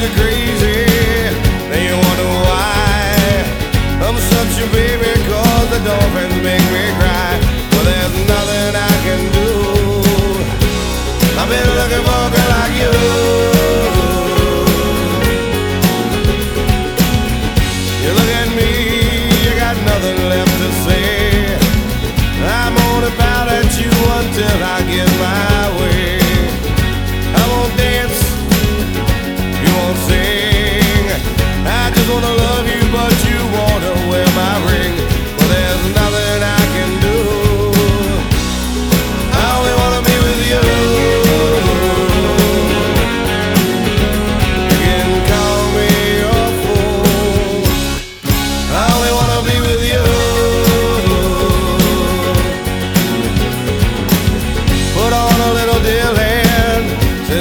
degree.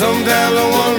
Sometimes I wonder